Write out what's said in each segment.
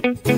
thank you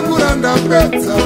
kuranda petsa